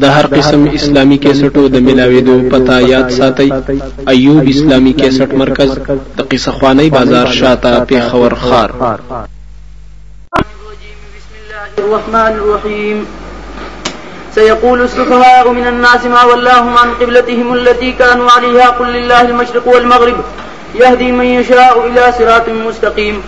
د هر قسم اسلامی کیسټو د ملاویدو پتا یاد ساتي ایوب اسلامی کیسټ مرکز د قصه خوانی بازار شاته پیښور خار الرحمن الرحیم سيقول السفهاء من الناس ما ولاهم عن قبلتهم التي كانوا عليها قل لله المشرق والمغرب يهدي من يشاء إلى صراط مستقيم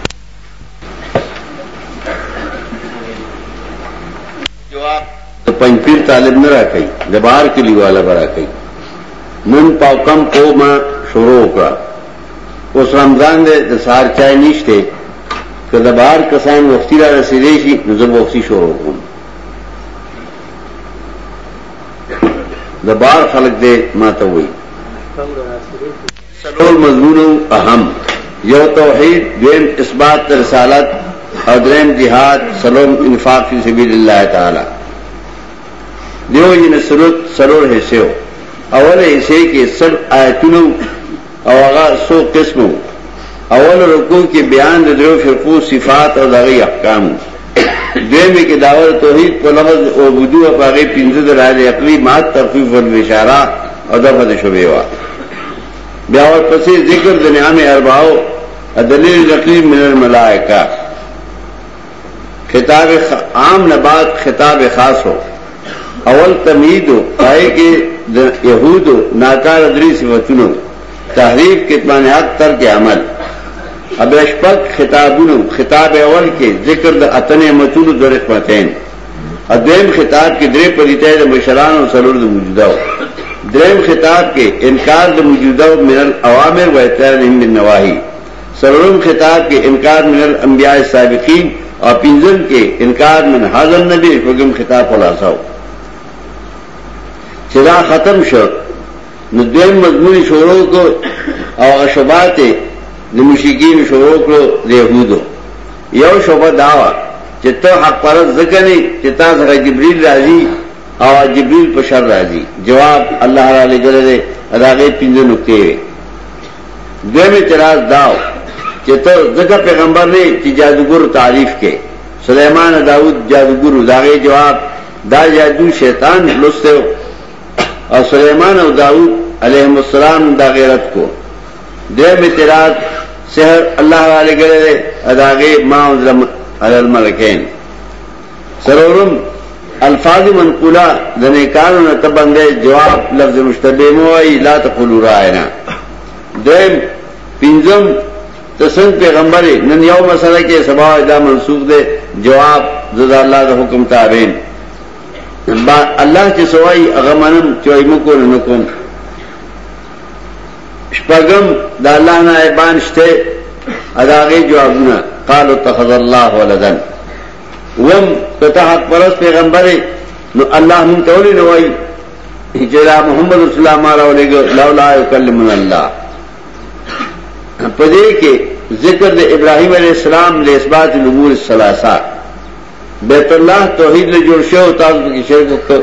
جواب د پنځپیر طالب نه راکای د بهر کلی والا برا کوي نن پاو کم کو ما شروع وکړه اوس رمضان دې د سار چای نشته که د بهر کسان وختي را رسیدې شي نو زه وختي شروع کوم د بهر خلک دې ما ته وایي څلور مضمونه وو اهم یو توحید دویم اثبات د رسالت او دریم جهاد څلورم انفاق فی سبیل الله تعالی دیو جن سرود څلور حصے وو اول حصے کې صرف آیتونه او هغه څو قسمو اول رکوع کې بیان د دریو فرقو صفات او دغه احکام دویمه کې داور توحید په لفظ او بدو په هغه پنځه درایل عقلی ما تخفیف والبشاره او دغه د شوبې وا بیا ورپسې ذکر د نعام اربعو دلیل نقلی من الملائکه خطاب عام نه بعد خطاب خاص هو اول تمهید پای کې د يهودو ناکار درې صفاتونو تحریف کتمان حق تر کې عمل اب شپږ خطابونو خطاب اول کې ذکر د اتن متونو د رحمتین ادم خطاب کې درې پلیته د مشران او سرور د موجوده دریم خطاب کې انکار د موجوده من الاوامر و اعتراض من النواهی سرورم خطاب کې انکار من الانبیاء السابقین او پنځم کې انکار من حاضر نبی وګم خطاب خلاصو چې دا ختم شو نو دویم مضمون شروع کو او شوبات د مشکین شروع کړو د يهودو یو شوبه داوا چې ته حق پرز ځکه نه چې تاسو غي جبريل راځي او جبريل په شر راځي جواب الله تعالی ګره راغې پینځه نقطې وي دویم اعتراض داو چې ته دغه پیغمبر نه چې جادوګر تعریف کې سليمان داوود جادوګر داغه جواب دا جادو شیطان لسته او سلیمان او داود علیهم السلام دا غیرت کو درې مترات سحر الله را لګره اداغه ما ظلم علی الملکین سرورم الفاظ منقولا د نه کارو نه تبندې جواب لفظ مشتبه مو ای لا تقولو راینا دیم پینځم تسنګ پیغمبر نن یو مسله کې سبا دا منسوخ ده جواب زړه الله د حکم تابعین الله چې سوای هغه منم چې وای مکو نه کوم شپږم د الله نه ایبان شته اداغه جوابونه قال اتخذ الله ولدا وم کته حق پرس پیغمبر نو الله مون ته ولې نه وای چې محمد رسول الله ما راولېګ لولا یکلمن الله پدې کې ذکر د ابراهيم عليه السلام له اثبات الامور الثلاثه بیت الله توحید له جوړ شو تاسو کې شرک وکړ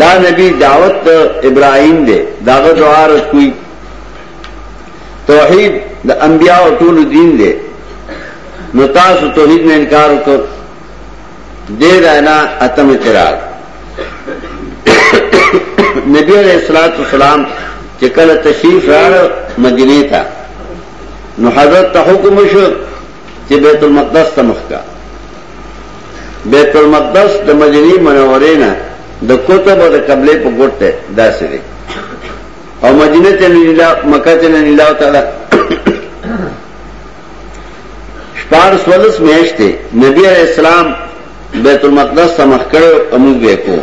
دا نبی دعوت ته ابراهیم دی داغه دعا رات کوي توحید د انبیاء او ټول دین دی نو تاسو توحید نه انکار وکړ دې رانه اتم اعتراض نبی علیہ الصلوۃ والسلام چې کله تشریف راړ مدینه ته نو حضرت ته حکم شو چې بیت المقدس ته مخ کا بیت المقدس د مدینه منورې نه د کوتب او د قبله په ګټ ته داسې دی او مدینه ته نه لا مکه ته نه لا تعالی شپار سولس میشته نبی علیہ السلام بیت المقدس ته مخ کړو امو به کو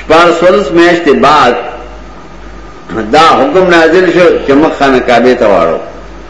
شپار سولس میشته بعد دا حکم نازل شو چې مخ خانه کعبه ته واړو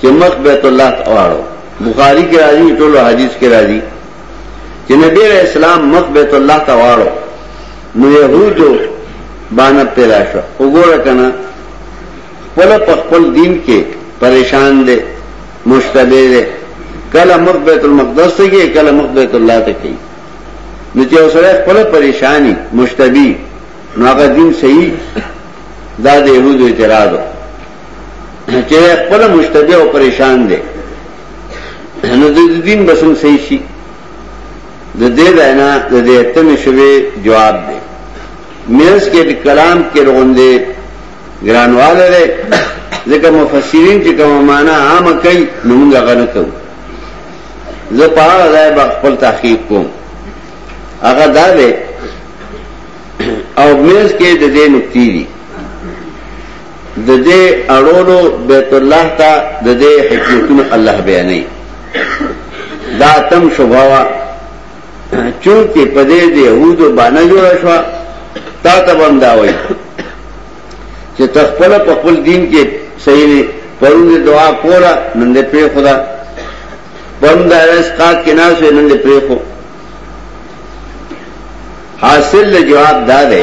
چې مخ بیت الله ته واړو بخاری کې راځي ټول حدیث کې راځي چې نبی رسول اسلام مخ بیت الله ته واړو نو يهودو باندې پیدا شو وګوره کنه خپل په خپل دین کې پریشان دي مشتبه دي کله مخ بیت المقدس ته کې کله مخ بیت الله ته کې نو چې اوسره خپل پریشانی مشتبه نو هغه دین صحیح دا د يهودو اعتراض چې خپل مشتبه او پریشان دي نو د دین بسم صحیح شي د دې داینا د دې اتمه شوی جواب دی مینس کې کلام کې روندې ګرانواله ده ځکه مفسرین چې کوم معنا عام کوي نو موږ غنه کوو زه په هغه ځای به خپل تحقیق کوم هغه دا دی او مینس کې د دې نکتی دي د دې اړولو بیت الله ته د دې حکمتونه الله بیانې دا تم شوبوا چونکه په دې د يهودو باندې جوړ شو تا ته بندا وای چې تخپل په خپل دین کې صحیح نه پرون دعا کولا نن دې په خدا پرون د اسقات کې ناس نن دې په خو حاصل جواب دا ده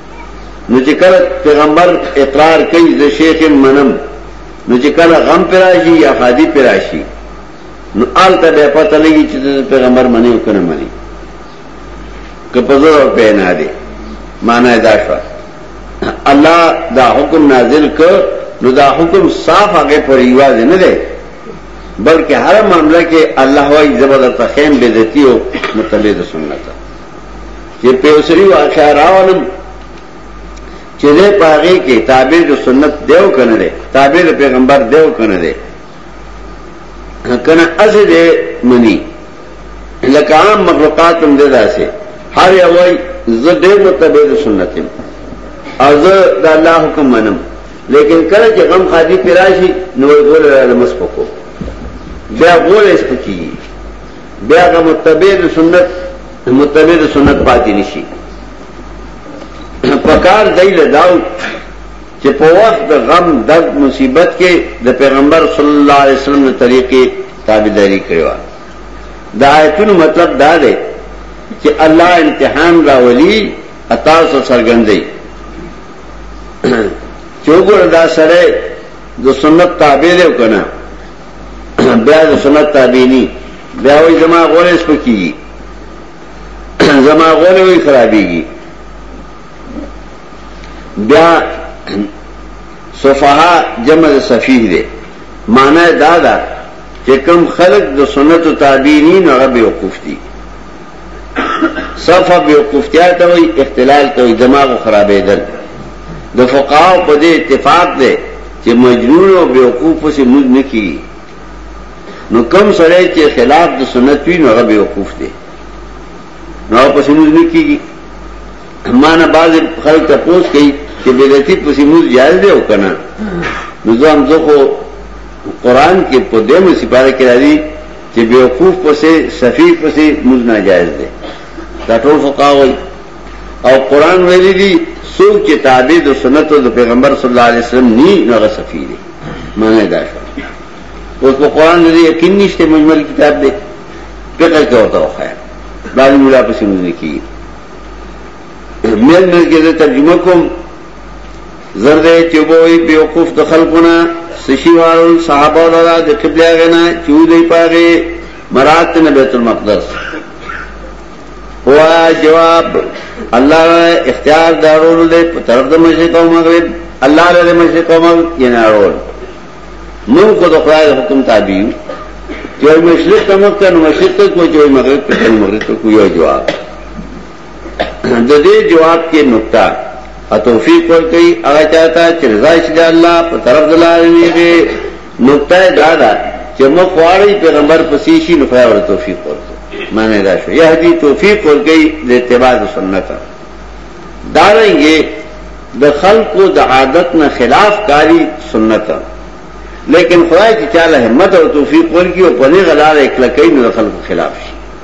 نو چې کله پیغمبر اقرار کوي زه شیخ منم نو چې کله غم پر راشي یا خادي پر راشي نو آل ته به پته لګي چې پیغمبر منی او کنه منی که په زړه او په نه دی معنی دا شو الله دا حکم نازل ک نو دا حکم صاف هغه پر ایواز نه دی بلکې هر معاملې کې الله وايي زبردست خیم بدعتي او متبد سنت چې په سری واقعا راولم چې دې پاغه کې تابع د سنت دیو کنه دی تابع د پیغمبر دیو کنه دی کنه از دې منی لکه عام مخلوقات هم دې داسې هر یو وای زه دې متبع د سنت یم او زه د الله حکم منم لیکن کله چې غم خادي پیراشي نو ګول را لمس پکو بیا ګول اس پکې بیا هغه متبع د سنت متبع د سنت پاتې نشي پکار دی له داو چې په وخت د غم درد مصیبت کې د پیغمبر صلی الله علیه وسلم د طریقې تابعداري کړو دا آیتونو مطلب دا دی چې الله امتحان راولي عطا سره سرګندې چوغور دا سره د سنت تابع له کنه بیا د سنت تابعینی بیا وای زما غوړې سپکیږي زما غوړې وای خرابېږي بیا صفحه جمع صفیح دی معنی دا ده چې کم خلق د سنت تابعین هغه بیوقوف دي صفه بیوقفتیا ته وی اختلال کوي دماغ خرابېدل د فقهاو په دې اتفاق دی چې مجنون او بیوقوف څه موږ نه کیږي نو کم سره چې خلاف د سنت وی نو هغه بیوقوف دی نو په څه موږ نه کیږي مانا بعض خلک ته پوس کوي چې بدعتي په څه موږ جایز دی او کنه نو ځم زه خو قران کې په دې مې سپاره کې راځي چې بیوقوف پسې سفی پسې موږ ناجایز دی دا ټول فقها وایي او قران ویلي دي څوک چې تابع د سنت او د پیغمبر صلی الله علیه وسلم ني هغه سفی دی معنی دا شو اوس په قران دې یقین نشته مجمل کتاب دی فقہ کې ورته وخایا باندې مولا پسې موږ نه کیږي مېل مېل کې ترجمه کوم زرد چوبوئی بیوقوف د خلقنا سشی وارل صحابه لرا د قبله غنا چودی پاغه مراد نه بیت المقدس هوا جواب الله اختیار دارول له طرف د مشرق او مغرب الله له مشرق او مغرب یې نه اړول موږ کو د خدای حکم تابع جو مشرق ته مکه نو مشرق ته کو جو مغرب ته مغرب ته کو یو جواب ددې جواب کې نقطه اتوفیق ورکړي هغه چاته چې رضا شي د الله په طرف دلارويږي نقطه دا ده چې موږ غواړي پیغمبر پسې شي نو خدای ورته توفیق ورکړي معنی دا شو یا دې توفیق ورکړي د اتباع سنت دا رنګي د خلقو د عادت نه خلاف کاری سنت لیکن خدای چې چاله همت او توفیق ورکړي او په دې غلاره اکلکې نو خلقو خلاف شي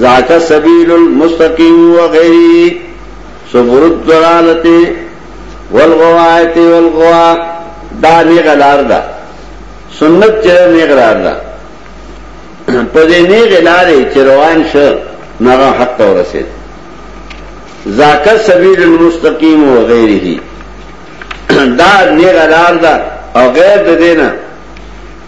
ذاک سبیل المستقیم و غیری سبر الدلالت والغوایت والغوا دا نیغ لار دا سنت چر نیغ لار دا پدے نیغ لارے چروان شر نغا حق تو رسید ذاک سبیل المستقیم و غیری دا نیغ لار دا او غیر دا دینا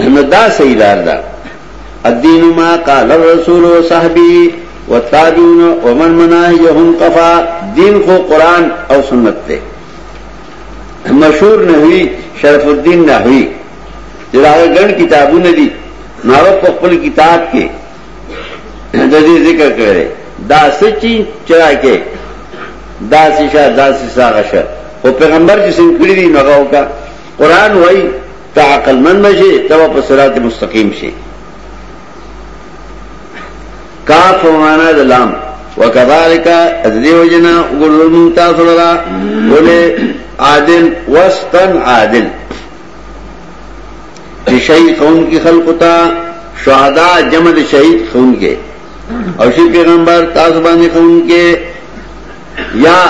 نو دا صحیح لار ده الدین ما قال الرسول و صحبی و تابعون و من مناهیهم قفا دین خو قرآن او سنت ته مشهور نحوی شرف الدین نحوی دراغه ګڼ کتابونه دي نو په خپل کتاب کې د دې ذکر کړی دا سچي چرا کې دا سشا دا سشا غشه او پیغمبر چې څنګه کړی دی نو هغه قرآن وایي ته عقل من بشې ته په صراط مستقیم شې کاف معنا د لام وکذالک ازلیو جنا ګورونو تاسو لرا ولې عادل وسطن عادل شهید خون کی خلق تا شهدا جمع د شهید خون کې او شي پیغمبر تاسو باندې خون کې یا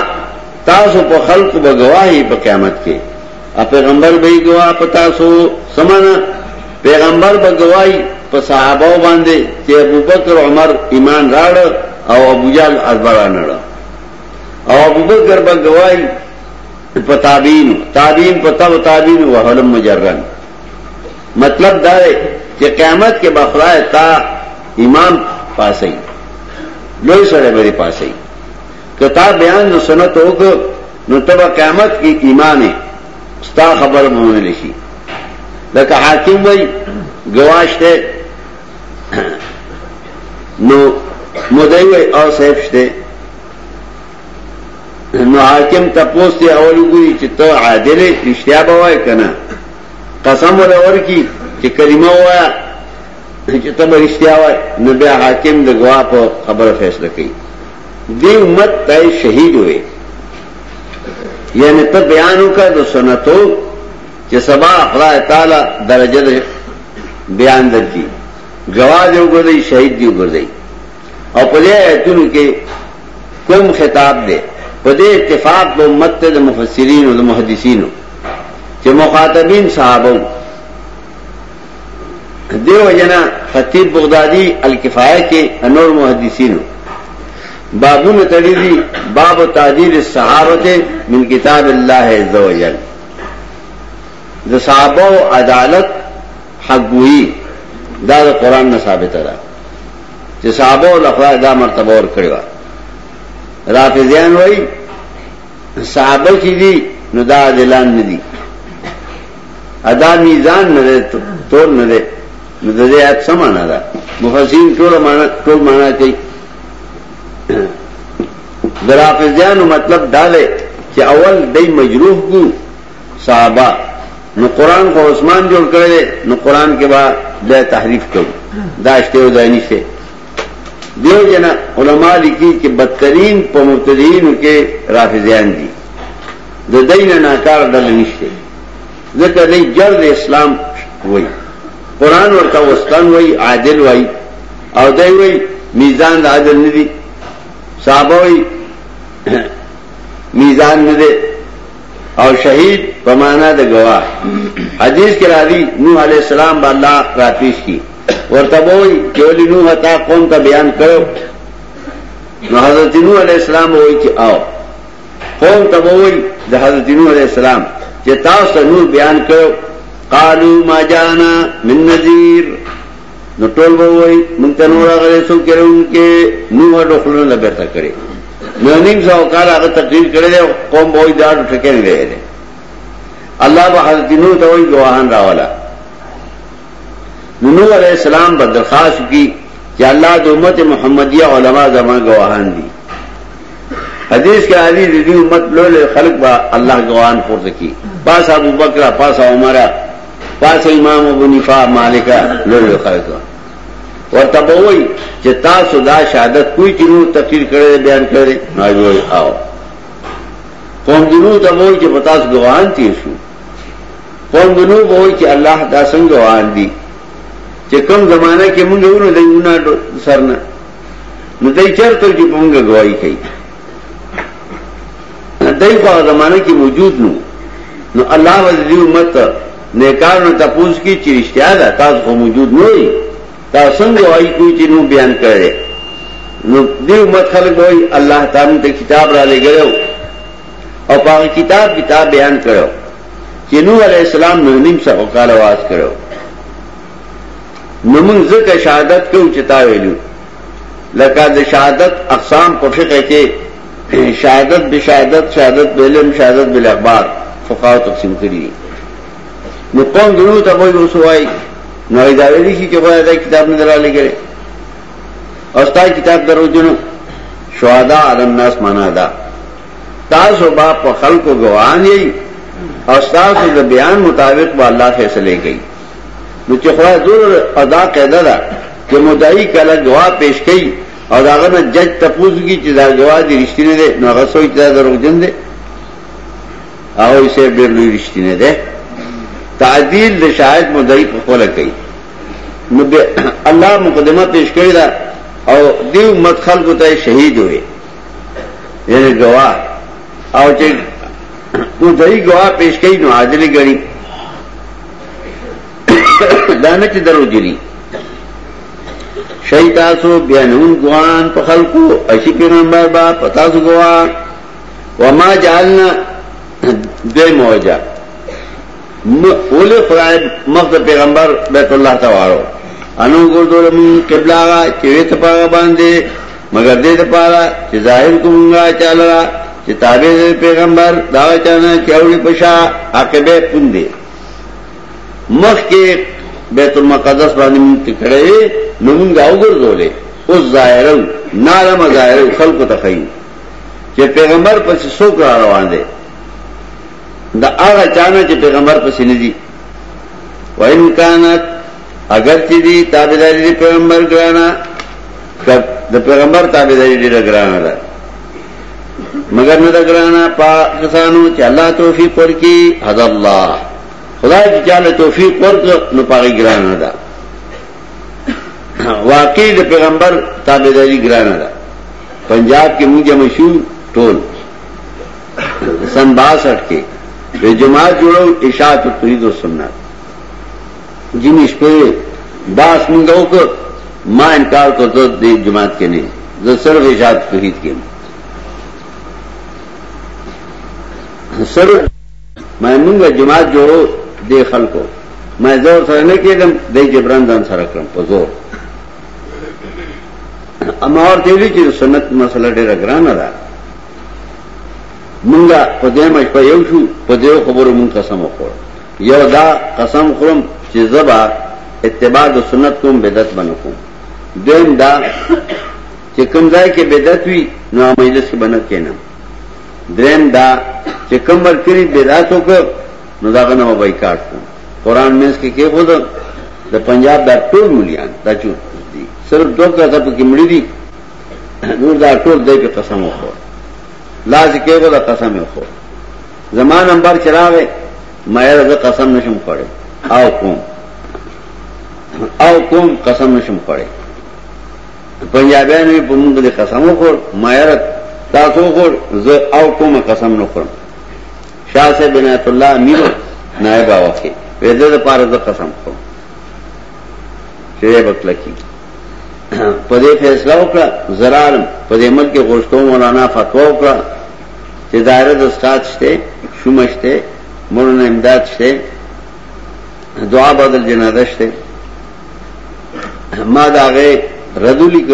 تاسو په خلق بګواهی په قیامت کې او پیغمبر به گواه پتاسو سمانا پیغمبر به گواهی په صحابه باندې چې ابوبکر عمر ایمان راړ او ابو جال ازبران راړ او ابوبکر به گواهی په تابعین تابعین په تبع تابعین او هلم مجرن مطلب دا دی چې قیامت کې بخلای تا امام پاسي لوی سره به پاسي کتا بیان د سنت وک نو تبا قیامت کې ایمان ستا خبر مونږ لشي لکه حاکم وای گواشه نو مدعی وای او صاحب شته نو حاکم تپوس دی اول ګوي چې ته عادل رښتیا به وای کنه قسم ولا ورکی چې کلمه وای چې ته رښتیا وای نو بیا حاکم د گواه په خبره فیصله کوي دی امت ته شهید وې یعنی ته بیان وکړه د سنتو چې سبا خدای تعالی درجه ده بیان درکې جواز یو ګرځي شهید دی ګرځي او په دې ایتونو کې کوم خطاب دی په دې اتفاق د امت ته د مفسرین او د محدثینو چې مخاطبین صحابه دیو جنا خطیب بغدادی الکفایه کې انور محدثینو بابونه تړي دي باب تعدیل الصحابه من کتاب الله عز وجل د صحابه او عدالت حقوی دا د قران نه ثابت ده چې صحابه او لخوا دا مرتبه ور کړی و رافضیان وای صحابه چې دي نو دا عدالت نه دي ادا میزان نه ده تور نه ده نو د دې آیت څه معنا ده مفسرین ټول معنا ټول معنا کوي درافزیانو مطلب دا دی چې اول دای مجروح کو صحابه نو قران کو عثمان جوړ کړی نو قران کې با د تحریف کړو دا شته او دانی شه دیو جنا علماء لیکي چې بدترین په مبتدیینو کې رافضیان دي د دای نه ناکار ډله نشته ځکه دای جر د اسلام وای قران ورته وسطن وای عادل وای او دای وای میزان د عادل نه دی صحابه وای میزان نه دی او شهید په معنا د گواه حدیث کې راځي نوح علی السلام باندې الله راتیش کی ورته وای چې ولې نوح تا قوم ته بیان کړو نو حضرت نوح علی السلام وای چې آو قوم ته وویل د حضرت نوح علیہ السلام چې تاسو نور بیان کړو قالو ما جانا من نذیر نو ټول وویل مونږ ته نور غلې سو کېرون کې نوح ډخلونه لګتا کړي نو نیم ځو کال هغه تقریر کړي قوم به دا ټکې نه ویلې الله به حضرت نوح ته وی ګواهان راواله نوح علیہ السلام بدرخواست کی چې الله د امت محمدیه علما زموږ ګواهان دي حدیث کې علی د دې امت لول خلق با الله ګوان پورته کی پاس ابو بکر پاس عمر پاس امام ابو نفا مالک لول خلق ورته وای چې تاسو دا شهادت کوی چې نو تفسیر کړي بیان کړي ناجوي آو قوم دنو ته وای چې پتاس ګوان تي شو قوم دنو وای چې الله دا څنګه وان دي چې کوم زمانہ کې موږ ورو دینه سرنه نو دای چرته چې مونږه گواہی کوي دای په زمانه کې موجود نو نو الله وزدی امت نه کار نه تپوس کی چې رښتیا ده تاسو خو موجود نه وي تاسو څنګه وایي کوی چې نو بیان کړي نو دې امت خلک وایي الله تعالی ته کتاب را لګیو او په کتاب کتاب بیان کړو چې نو علی السلام نو نیم څه وکاله واس کړو نو موږ ځکه شهادت کوو چې تا ویلو لکه د شهادت اقسام په فقه کې شهادت به شهادت شهادت به علم شهادت به اخبار فقاو تقسیم کړی نو قوم دنو ته وایي وسوای نو دا ویلي شي چې غواړي دا کتاب نه دراله کړي او ستا کتاب درو جنو شهدا علی الناس معنا ده تاسو با په خلکو ګوان یې او تاسو د بیان مطابق به الله فیصله کوي نو چې خدای زور ادا قاعده ده چې مدعی کله گواه پیش کړي او داغه نه جج تپوس کی چې دا گواه دي رښتینه ده نو هغه سوچ دا دروغجن ده او یې سر ډېر لوی رښتینه ده تعدیل د شاهد مدعی په خپل کوي نو به الله مقدمه پیش کړی دا او دیو مدخل کو ته شهید وي یعنی گواه او چې مدعی گواه پیش کړي نو عادل غړي دا نه چې درو جری شي تاسو بیا نون ګوان په خلکو اشي پیغمبر با پتا سو ګوا وما جعلنا دې موجا اول خدای مخد پیغمبر بیت الله ته وارو انو ګردو لمون قبله چې ته پاغه باندې مگر دې د پاره چې ظاهر کومګه چاله چې تابع پیغمبر دا چانه چاوړي پشا عاقبه پوندې مخ کې بیت المقدس باندې مونږ تکړه نو مونږ وګرځولې اوس ظاهرو نارم ظاهرو خلق ته خایو چې پیغمبر پس څوک را روان دي دا هغه چانه چې پیغمبر پس نه دي وان کانت اگر چې دی تابعداري د پیغمبر ګرانه د پیغمبر تابعداري ډیره ګرانه ده مگر نه ده ګرانه په کسانو چې الله توفیق ورکړي حضر الله خدای چې چاله توفیق ورکړ نو پاره ګرانه ده واقعي د پیغمبر تابعداري ګرانه ده پنجاب کې موږ مشهور ټول سن 62 کې د جماعت جوړو اشاعت توحید او سنت جنی شپه باس مونږه وکړ ما انکار کو ته د جماعت کې نه زه صرف ارشاد توحید کې صرف ما مونږه جماعت جوړو د خلکو ما زور سره نه کېدم د جبران ځان سره کړم په زور اما اور دیوی چې سنت مسله ډېره ګرانه ده مونږه په دې مې په یو شو په دې خبرو مونږ قسم وکړ یو دا قسم خورم چې زبا اتباع د سنت کوم بدعت بنه کوم دویم دا چې کوم ځای کې بدعت وي نو مجلس کې بنه کینم دریم دا چې کوم ور کړی بدعت وکړ نو دا غنه بایکاټ کوم قران مینس کې کې خود د پنجاب دا ټول مليان دا چور دي صرف دوه کسه په کې مړي دي نور دا ټول دای په قسم وخور لاز کې ولا قسم وخور زما نمبر چې راغی ما یې زه قسم نشم خوړی او کوم او کوم قسم نشم خوړی پنجابیانو په موږ باندې قسم وخور ما یې تاسو خور زه او کوم قسم نه خورم شاه صاحب بنات الله امیر نائب اوخه وېده د پاره د قسم خورم چې وکړه کی په دې فیصله وکړه زرالم په دې ملک غوښتو مولانا فتوا وکړه اداره د استاد شته شوم شته مولانا امداد شته دعا بدل جنازه شته ما دا غي ردو لیک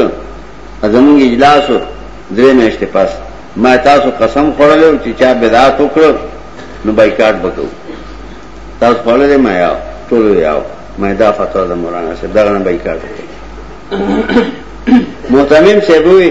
زمونږ اجلاس درې میاشتې پاس ما تاسو قسم خوړلو چې چا بدعت وکړو نو بایکاټ وکړو تاسو خوړلې ما یاو ټول یاو ما دا فتوا د مولانا صاحب دا نه بایکاټ وکړو محتمم صاحب وی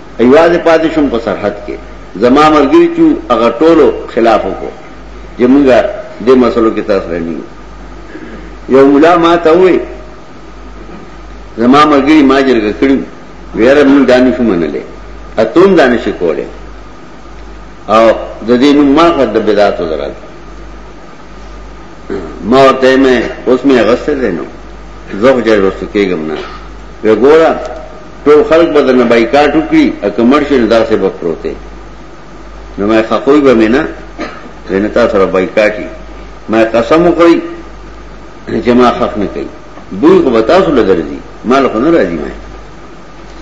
یوازې پاتې شوم په سرحد کې زما ملګری چې هغه ټولو خلاف وکړو چې موږ دې مسلو کې تاسو نه یو مولا ما ته وې زما ملګری ما جرګه کړو ویره موږ دانش منلې اتوم دانش کوله او د دې نوم ما خد بدعت درل ما ورته مې اوس مې غسل دینو زه خو جای رسو کېږم نه وګوره ټول خلق به درنه بایکاټ وکړي او که مړ شي نو داسې به پروت دی نو ما خپوی به مې نه وینې تاسو سره بایکاټ یې ما قسم وکړي چې ما حق نه کوي بوی خو به تاسو له درځي ما له خو نه راځي ما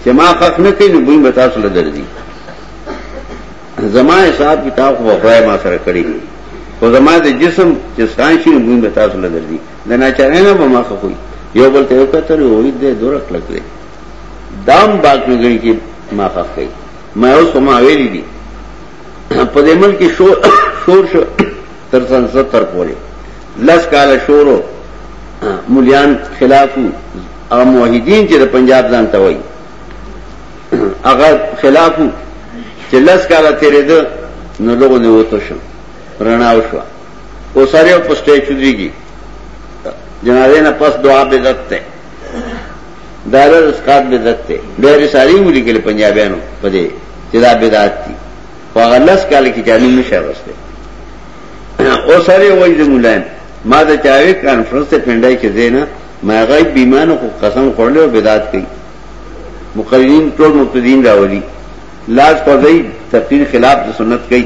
چې ما حق نه کوي نو بوی به تاسو له درځي زما حساب کتاب خو خدای ما سره کړی خو زما د جسم چې ستان شي نو بوی به تاسو له درځي د ناچارۍ نه به مخه کوي یو بل ته وکتل او وید دې دور کړل کړی دام باغ نه غړي کې مخه کوي ما اوس کومه ویلې دي په دې ملک کې شور شور شو تر څن 70 پورې لس کال شورو مليان خلاف او موحدین چې د پنجاب ځان ته وایي هغه خلاف چې لس کال تیرې ده نو لوګو نه وته شو رڼا وشو اوسره او پسټه چودريږي جنازه نه پس دعا بدعت ده دایره اسقاط بدعت ده ډېر ساري مولي کې پنجابیانو په دې چې دا بدعت دي په غلس کال کې جانو نشه وسته اوسره وای د مولایم ما د چاوي کانفرنس ته پندای کې زینا ما غیب بیمانو کو قسم خورلو بدعت کوي مقررین ټول مبتدین راولي لاس پر دی تقریر خلاف د سنت کوي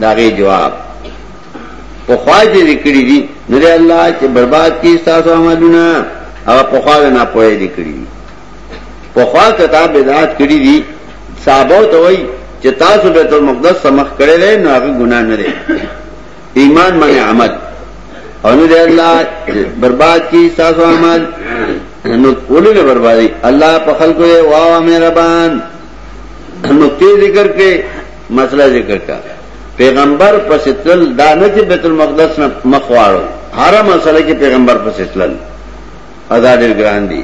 داغه جواب په خوا چې لیکلي دي نو دی الله چې برباد کی تاسو عملونه او په خوا نه پوهې لیکلي دي په خوا کتاب بدعت کړی دي صحابه ته وای چې تاسو بیت المقدس سمخ کړی دی نو هغه ګناه نه دی ایمان معنی عمل او نو دی الله برباد کی تاسو عمل نو ولې نه بربادي الله په خلکو یې واه مهربان نو ته ذکر کې مسله ذکر کا پیغمبر پس تل دا نه چې بیت المقدس نه مخواړو هر مسله کې پیغمبر پس تل ادا ډیر ګران دي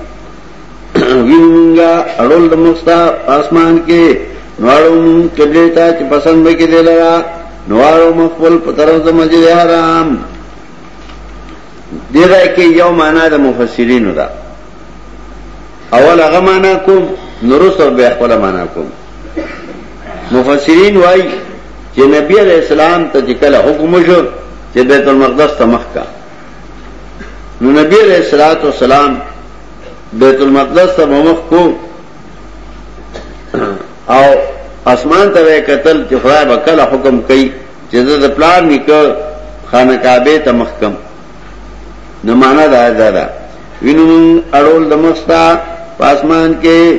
وینګا اړول د مختا اسمان کې نوړو قبله ته چې پسند به کې دی لرا نوړو مخفل په طرف د مسجد حرام دیغه کې یو معنا د مفسرینو ده اول هغه معنا کوم نورس او بیا خپل معنا کوم مفسرین وای چې نبی علیہ السلام ته چې کله حکم وشو چې بیت المقدس ته مخ کا نو نبی علیہ الصلات والسلام بیت المقدس ته مخ کو او اسمان ته قتل چې خدای به کله حکم کوي چې د پلان نکړ خانه کعبه ته مخ کم نو معنا دا ده وینم اړول د مخستا پاسمان کې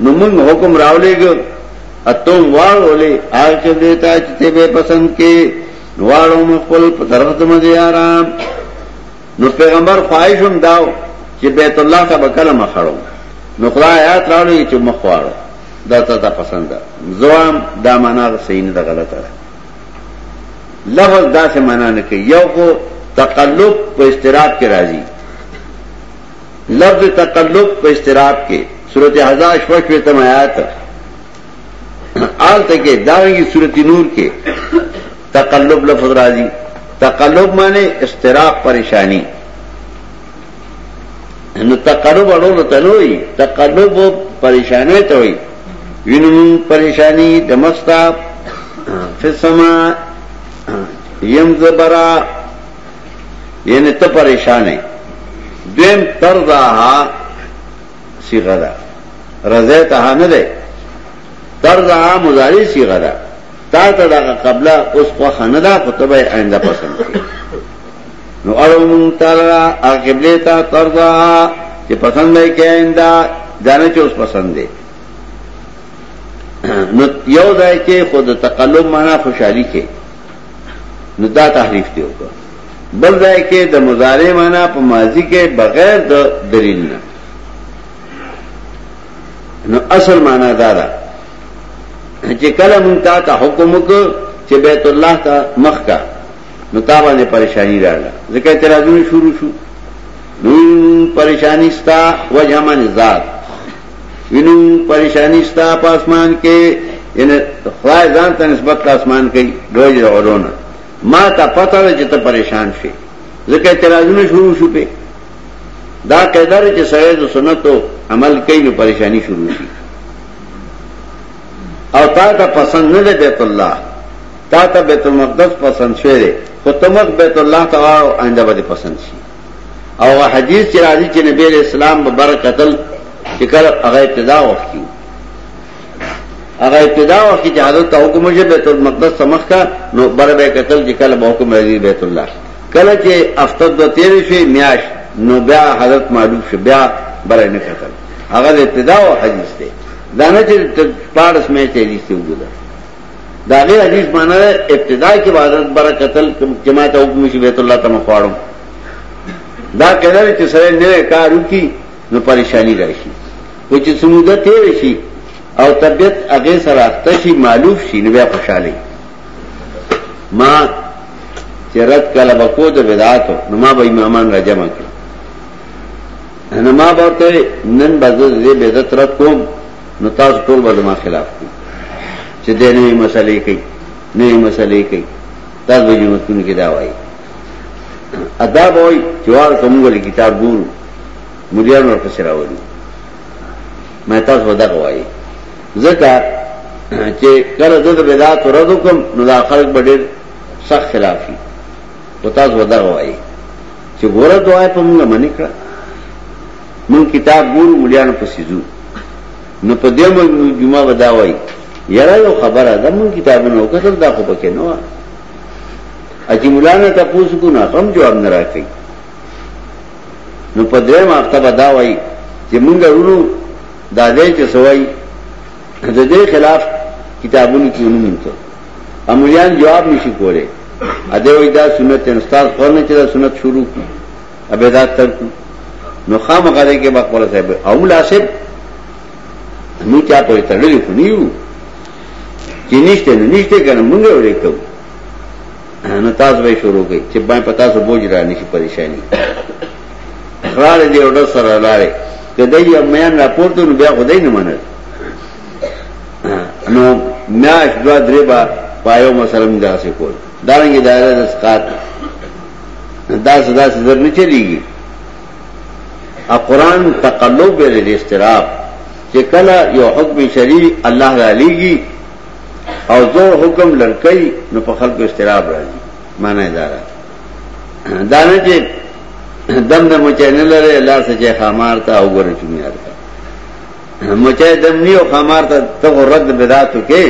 نو موږ حکم راولېګ اتم وار ولې هغه چې دیتا چې ته به پسند کې نواړو مخبل په طرف د مزي آرام نو پیغمبر خواهشم داو چې بیت الله ته بکله مخړو نو خدای آیات راولې چې مخواړو دا ته ته پسند ده زوام دا معنا صحیح نه ده غلطه ده لفظ دا څه معنا نه کوي یو کو تقلب په استراب کې راځي لفظ تقلب په استراب کې سورته حزاش فشوي تم آیات آل تک داوی سورته نور کې تقلب لفظ راځي تقلب معنی استراب پریشانی نو تقلب اړول ته نوې تقلب پریشانه ته وي وینم پریشانی د مستاب فسما یم زبرا یعنی ته پریشان یې دویم ترضاها صيغه ده رضیتها نه ده ترضاها مضارع صيغه ده تا ته دا قبله اوس خو خنه ده خو ته به آینده پسند کړې نو اړو مون تعالی اقبله تا ترضا چې پسند نه کې آینده ځانه چې اوس پسند ده نو یو ځای کې خود تقلب معنا خوشحالي کې نو دا تحریف دی وکړه بل ځای کې د مضارع معنا په ماضی کې بغیر د دلیل نه نو اصل معنا دا ده چې کله مونږ تا ته حکم وکړو چې بیت الله ته مخ کا نو تا باندې پریشانی راغله ځکه اعتراضونه شروع شو نو پریشانی ستا وجه من ذات وینم پریشانی ستا په اسمان کې یعنی خدای ځان ته نسبت په اسمان کې دوی ورونه ما ته پته ده چې ته پریشان شې ځکه اعتراضونه شروع شو په دا قاعده چې سره د سنتو عمل کوي نو پریشانی شروع شي او تا ته پسند نه ده بیت الله تا ته بیت المقدس پسند شوی خو تمک بیت الله تعالی آئنده باندې پسند شي او هغه حدیث چې راځي چې نبی علیہ السلام به بر قتل چې کله هغه ابتدا وخت کیو هغه ابتدا وخت چې حضرت حکم شه بیت المقدس سمخ کا نو بر به قتل چې کله به حکم راځي بیت الله کله چې افتد دو تیر شي میاش نو بیا حضرت معلوم شو بیا بر نه قتل هغه ابتدا او حدیث دی دانه چې پارس مې ته دي څه وګړه دا غیر حدیث مانا ده ابتداء کې عبادت بره قتل چې ما ته حکم شي بیت الله ته مخواړم دا کله چې سره نه کار وکي نو پریشانی راشي و چې سموده تیر شي او طبیعت هغه سره اخته شي معلوف شي نو بیا خوشاله ما چې رد کله بکو د بدعات نو ما به امامان را جمع کړ نو ما به ته نن بزر دې بدعت رد کوم نو تاسو ټول به زما خلاف کی چې دې نوې مسلې کوي نوې مسلې کوي تاسو به جنتونو کې دا وایي ادا به وایي چې وار کومګل کتاب ګورو مليان ورپسې راوړي مې تاسو ودا کوي ځکه چې کله د بدعت رد کوم نو دا خلک به ډېر سخت خلافي او تاسو ودا کوي چې ګوره دوه په موږ منې کړه من کتاب ګورو مليانو پسې ځو نو په دې مل جمعه ودا وای یاره یو خبره ده مون کتابونه وکړل دا خو پکې نه و اجي مولانا تاسو کو نه هم جواب نه راکړي نو په دې ما ته ودا وای چې مونږ ورو دا دې چې سوای د دې خلاف کتابونه کیونه مونته امولیان جواب نشي کوله ا دې وای دا سنت انستاز خورنه چې دا سنت شروع کی ابدا تر کو نو خام غره کې بقول صاحب او مولا صاحب نو چا په تړلې خو نیو چې نشته نو نشته کنه مونږ ورې کوو نو تاسو به شروع کړئ چې باندې پتا سو بوج را نشي پریشانی اقرار دې اورډر سره لاله کله یې میان راپورته نو بیا خدای نه منل نو میاش دوا درې با پایو مسلم داسې کول دارنګ دایره د سقات دا سدا سدر نه چلیږي ا قران تقلب د استراب چې کله یو حکم شری الله را لېږي او زور حکم لړکې نو په خلکو استراب راځي معنی دا ده دا نه چې دم د مچای نه لري الله سچې خامار ته او ګره چمیار ته مچای دم نیو خامار ته ته رد بدعت کې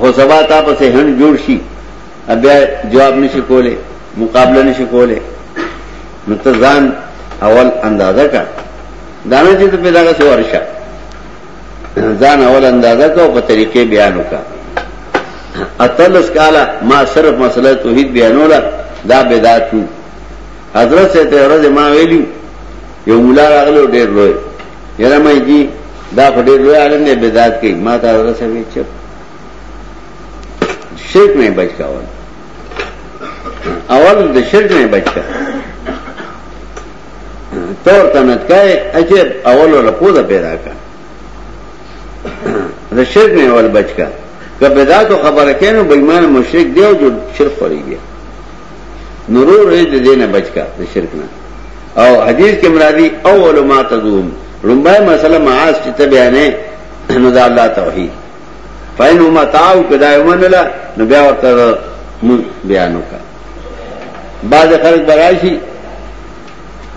خو سبا تاسو هن جوړ شي بیا جواب نشي کوله مقابله نشي کوله نو ته ځان اول اندازه کا دانه چې ته پیدا کړې ورشه ځان اول اندازه کا او په طریقې بیان وکا اتلس کالا ما صرف مسله توحید بیانولا دا بدعت نو حضرت سے ته ورځ ما ویلی یو مولا راغلو ډیر لوی یره مې جی دا په ډیر لوی عالم نه بدعت کوي ما ته حضرت سے وی چپ شرک نه بچ کا اول اول د شرک نه بچ کا تور تنت کای اجر اول ولا پودا پیدا کا د شرک نه اول بچ کا کبه دا تو خبره کینو بېمان مشرک دی او جو شرک پرې دی نورور دې دینه بچ کا د شرک نه او حدیث کې مرادي اول ما تدوم لومبای مسله معاص چې ته بیانې نو دا الله توحید فین هم اتاو که دای منلا نو بیا ورته مون بیانو کا بعض خلق برایشی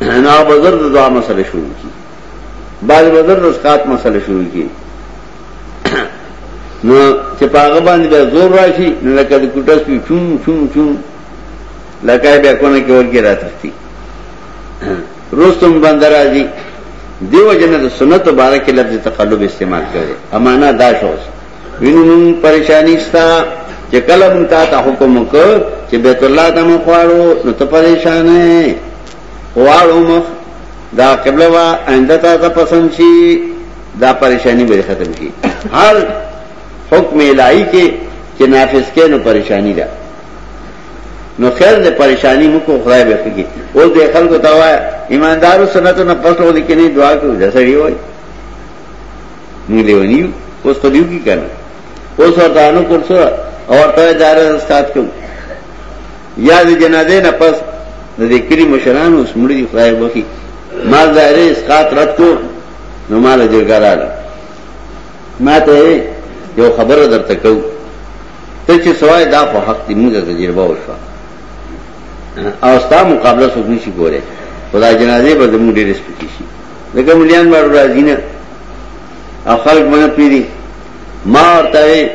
نو بزرد دعا مسئلہ شروع کی بعض بزرد اسقات مسئلہ شروع کی نو چې پاغه باندې به زور راشي نو لکه د کوټس په چون چون چون لکه به کونه کې ورګه راتختی رستم بندر راځي دیو جن د سنت مبارک لفظ تقلب استعمال کړي امانه دا شوس وینم پریشانی ستا چې کله مون تا ته حکم وکړ چې بیت الله ته مو خواړو نو ته پریشان نه خواړو مخ دا قبله وا انده تا ته پسند شي دا پریشانی به ختم شي هر حکم الهی کې چې نافذ کې نو پریشانی ده نو خیر دې پریشانی مو کو خدای به فکی او دې خلکو ته وای ایماندارو سنتو نه پس ولې کې نه دعا کوي دا سړی وای موږ لیونی اوس ته دیو کی کنه اوس ورته انو کورسو او ته دار استاد کوم یا دې جنازه نه پس د دې کلی مشران اوس مړ دي خدای به فکی ما ظاهره اسقاط رد کو نو مال جرګاراله ما ته یو خبره درته کوم ته چې سوای دا خو حق دی موږ تجربه وشو او ستا مقابله څوک نشي کولای خدا جنازه به زموږ ډېر سپکی شي لکه مليان باندې راځي نه او خلک باندې پیری ما ورته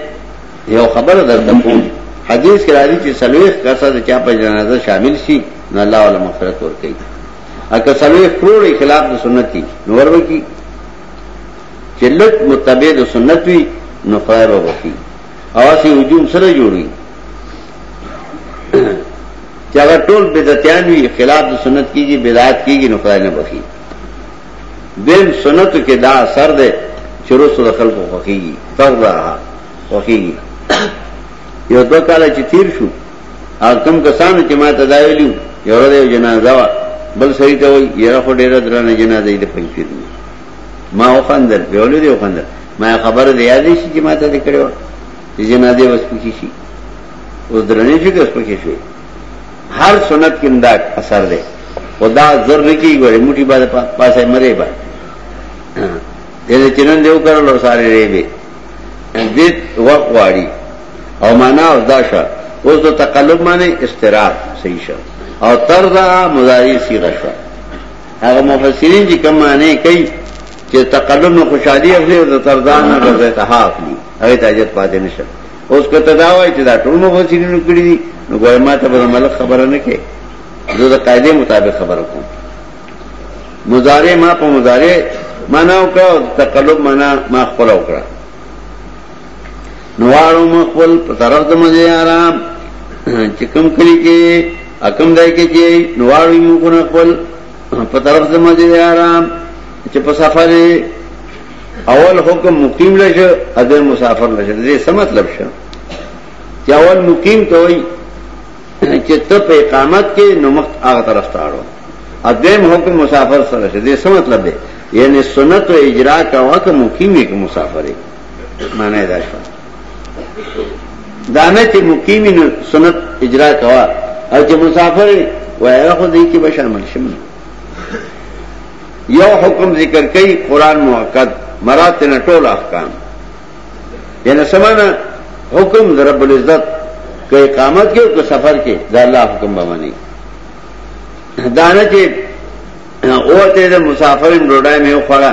یو خبره درته کوم حدیث کې راځي چې سلويخ کسه د چا په جنازه شامل شي نو الله ولا مغفرت ورکړي اګه سلويخ کروڑ خلاف د سنت دي نو ورو کی چې لټ متبع د سنت وي نو خیر وکړي اواسی هجوم سره جوړي چې هغه ټول بدعتيان وي خلاف د سنت کیږي بدعت کیږي نو خدای نه بخي دین سنت کې دا اثر ده چې رسول خلکو خوخيږي تغدا خوخيږي یو دو کال چې تیر شو او کم کسانو چې ما تداویلو یو ورځ جنازه وا بل سړی ته وایي یره خو ډیره درنه جنازه دې پنځیر ما وخندل په ولې دی وخندل ما خبره دی یادې شي چې ما ته دې کړو چې جنازه وس پکې شي اوس درنې شي که پکې شي هر سنت کې دا اثر دی خدا زر نه کی ګورې موټي باندې پاسه مرې با دې چې نن دیو کړل او ساري ری به دې وق واړي او معنا او دا شر اوس د تقلب معنی استراب صحیح شر او ترضا مضاری صيغه شر هغه مفسرین چې کوم معنی کوي چې تقلب نو خوشحالي اخلي او د تردان نه رضا ته اخلي هغه ته اجازه پاتې نشي اوس که ته دا وایې چې دا ټول مفسرین کړی دي نو ګویا ما ته به ملک خبره نه کوي زه د قاعده مطابق خبره کوم مضارع ما په مضارع معنا وکړه او تقلب معنا ما خپل وکړه نواړو مخبل په طرف د مزه آرام چې کوم کلی کې اکم دای کې چې نواړو مخونه خپل په طرف د مزه آرام چې په سفر اول حکم مقیم لشه اده مسافر لشه دې څه مطلب شه چې اول مقیم ته وای چې ته په اقامت کې نو مخ هغه طرف ته اړو اده حکم مسافر سره شه دې څه مطلب دی یعنی سنت او اجرا کا وخت مقیم کې مسافر دی معنی دا شو دانه چې مقیمین سنت اجرا کوا او چې مسافر وای خو دې کې به شامل شم یو حکم ذکر کوي قران موقت مراد نه ټول احکام یعنی سمانا حکم در رب العزت کې اقامت کې او سفر کې دا الله حکم به مانی دانه چې اوته د مسافر ډوډۍ مې خوړه